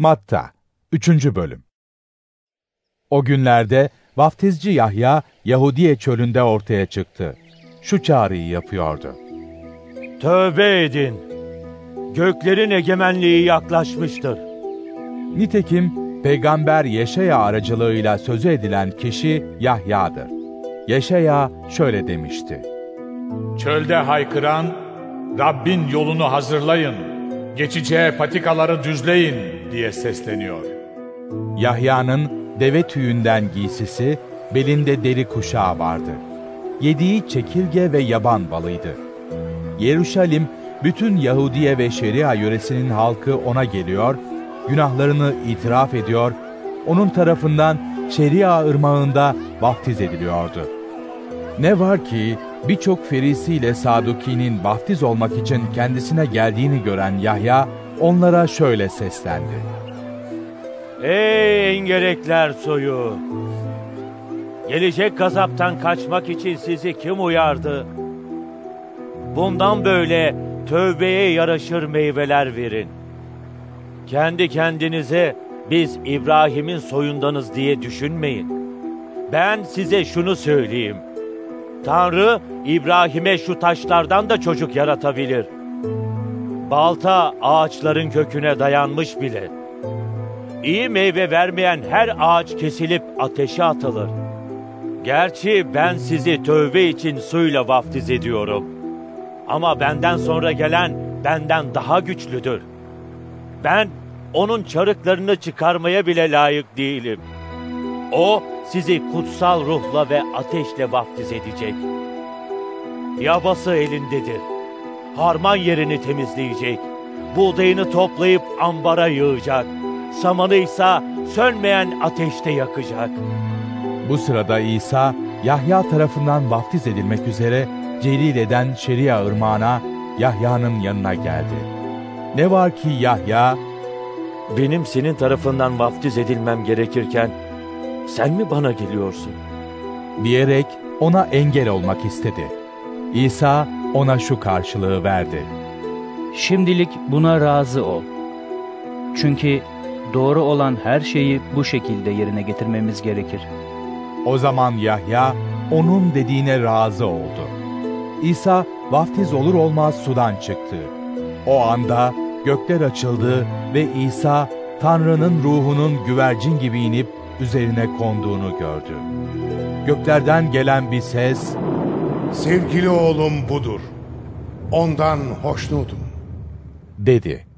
Matta 3. Bölüm O günlerde vaftizci Yahya Yahudiye çölünde ortaya çıktı. Şu çağrıyı yapıyordu. Tövbe edin. Göklerin egemenliği yaklaşmıştır. Nitekim Peygamber Yeşaya aracılığıyla sözü edilen kişi Yahya'dır. Yeşaya şöyle demişti. Çölde haykıran, Rabbin yolunu hazırlayın, geçeceği patikaları düzleyin diye sesleniyor. Yahya'nın deve tüyünden giysisi, belinde deri kuşağı vardı. Yediği çekirge ve yaban balıydı. Yeruşalim, bütün Yahudiye ve Şeria yöresinin halkı ona geliyor, günahlarını itiraf ediyor, onun tarafından Şeria ırmağında vaftiz ediliyordu. Ne var ki birçok Ferisi ile Saduki'nin vaftiz olmak için kendisine geldiğini gören Yahya onlara şöyle seslendi. Ey engerekler soyu! Gelecek gazaptan kaçmak için sizi kim uyardı? Bundan böyle tövbeye yaraşır meyveler verin. Kendi kendinize biz İbrahim'in soyundanız diye düşünmeyin. Ben size şunu söyleyeyim. Tanrı İbrahim'e şu taşlardan da çocuk yaratabilir. Balta ağaçların köküne dayanmış bile. İyi meyve vermeyen her ağaç kesilip ateşe atılır. Gerçi ben sizi tövbe için suyla vaftiz ediyorum. Ama benden sonra gelen benden daha güçlüdür. Ben onun çarıklarını çıkarmaya bile layık değilim. O sizi kutsal ruhla ve ateşle vaftiz edecek. Yabası elindedir. Harman yerini temizleyecek. Buğdayını toplayıp ambara yığacak. Samanı ise sönmeyen ateşte yakacak. Bu sırada İsa, Yahya tarafından vaftiz edilmek üzere Celile'den Şeria ırmağına Yahya'nın yanına geldi. Ne var ki Yahya, Benim senin tarafından vaftiz edilmem gerekirken sen mi bana geliyorsun? diyerek ona engel olmak istedi. İsa ona şu karşılığı verdi. Şimdilik buna razı ol. Çünkü doğru olan her şeyi bu şekilde yerine getirmemiz gerekir. O zaman Yahya onun dediğine razı oldu. İsa vaftiz olur olmaz sudan çıktı. O anda gökler açıldı ve İsa Tanrı'nın ruhunun güvercin gibi inip üzerine konduğunu gördü. Göklerden gelen bir ses, Sevgili oğlum budur. Ondan hoşnutum. dedi.